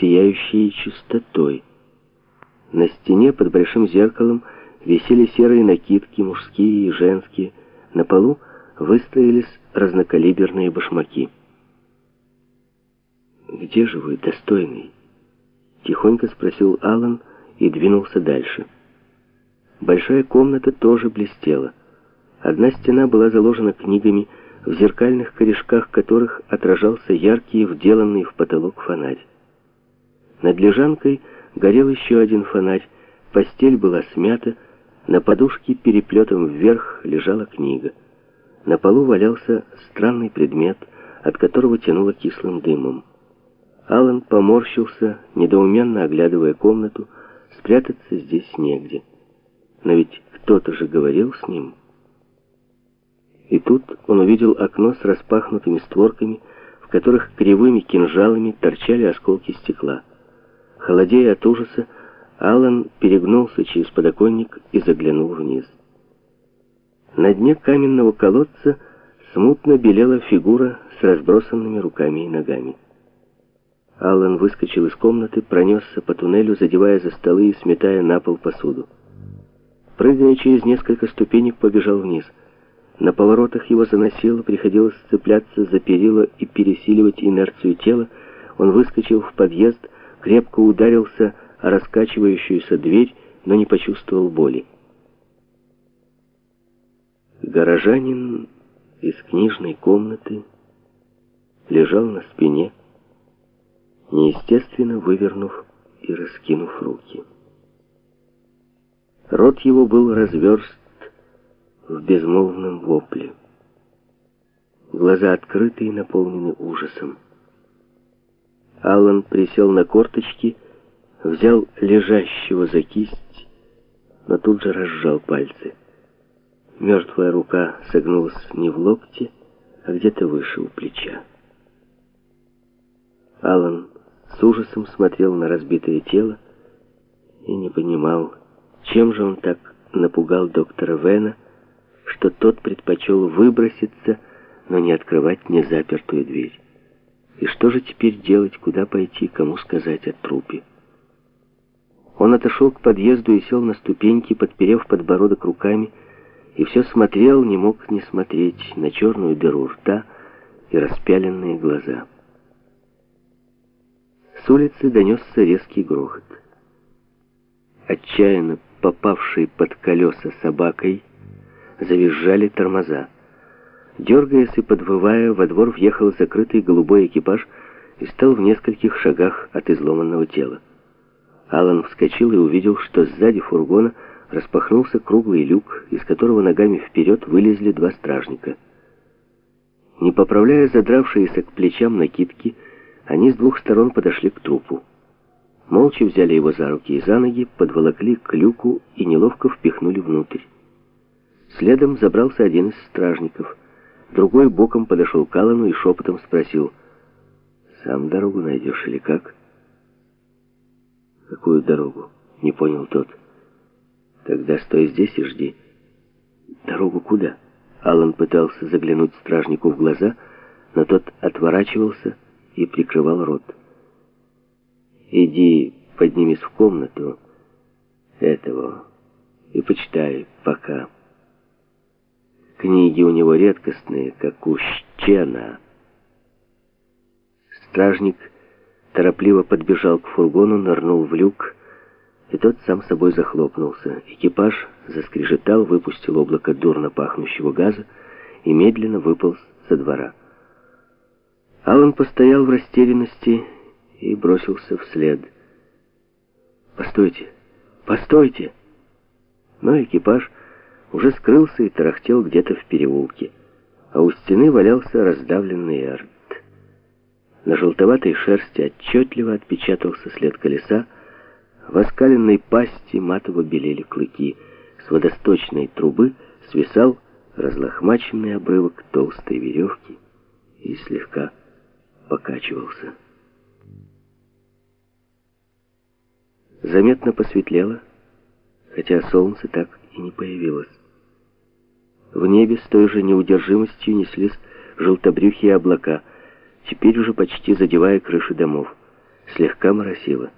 сияющей чистотой. На стене под большим зеркалом висели серые накидки, мужские и женские. На полу выстроились разнокалиберные башмаки. «Где же вы, достойный?» Тихонько спросил Алан и двинулся дальше. Большая комната тоже блестела. Одна стена была заложена книгами, в зеркальных корешках которых отражался яркий, вделанный в потолок фонарь. Над лежанкой горел еще один фонарь, постель была смята, на подушке переплетом вверх лежала книга. На полу валялся странный предмет, от которого тянуло кислым дымом. Алан поморщился, недоуменно оглядывая комнату, спрятаться здесь негде. Но ведь кто-то же говорил с ним. И тут он увидел окно с распахнутыми створками, в которых кривыми кинжалами торчали осколки стекла. Холодея от ужаса, Алан перегнулся через подоконник и заглянул вниз. На дне каменного колодца смутно белела фигура с разбросанными руками и ногами. Алан выскочил из комнаты, пронесся по туннелю, задевая за столы и сметая на пол посуду. Прыгая через несколько ступенек, побежал вниз. На поворотах его заносило, приходилось цепляться за перила и пересиливать инерцию тела. Он выскочил в подъезд, крепко ударился о раскачивающуюся дверь, но не почувствовал боли. Горожанин из книжной комнаты лежал на спине, неестественно вывернув и раскинув руки. Рот его был разверст в безмолвном вопле. Глаза открыты и наполнены ужасом. Аллан присел на корточки, взял лежащего за кисть, но тут же разжал пальцы. Мертвая рука согнулась не в локте, а где-то выше у плеча. Аллан с ужасом смотрел на разбитое тело и не понимал, чем же он так напугал доктора Вена, что тот предпочел выброситься, но не открывать незапертую дверь. И что же теперь делать, куда пойти, кому сказать о трупе? Он отошел к подъезду и сел на ступеньки, подперев подбородок руками, и все смотрел, не мог не смотреть на черную дыру рта и распяленные глаза. С улицы донесся резкий грохот. Отчаянно попавшей под колеса собакой завизжали тормоза. Дергаясь и подвывая, во двор въехал закрытый голубой экипаж и стал в нескольких шагах от изломанного тела. Алан вскочил и увидел, что сзади фургона распахнулся круглый люк, из которого ногами вперед вылезли два стражника. Не поправляя задравшиеся к плечам накидки, они с двух сторон подошли к трупу. Молча взяли его за руки и за ноги, подволокли к люку и неловко впихнули внутрь. Следом забрался один из стражников. Другой боком подошел к Аллану и шепотом спросил, «Сам дорогу найдешь или как?» «Какую дорогу?» — не понял тот. «Тогда стой здесь и жди». «Дорогу куда?» Аллан пытался заглянуть стражнику в глаза, но тот отворачивался и прикрывал рот. «Иди, поднимись в комнату этого и почитай пока». Книги у него редкостные, как у Щена. Стражник торопливо подбежал к фургону, нырнул в люк, и тот сам собой захлопнулся. Экипаж заскрежетал, выпустил облако дурно пахнущего газа и медленно выполз со двора. Алан постоял в растерянности и бросился вслед. «Постойте! Постойте!» Но экипаж уже скрылся и тарахтел где-то в переулке, а у стены валялся раздавленный эрт. На желтоватой шерсти отчетливо отпечатался след колеса, в оскаленной пасти матово белели клыки, с водосточной трубы свисал разлохмаченный обрывок толстой веревки и слегка покачивался. Заметно посветлело, хотя солнце так и не появилось. В небе с той же неудержимостью неслись желтобрюхие облака, теперь уже почти задевая крыши домов. слегка моросило.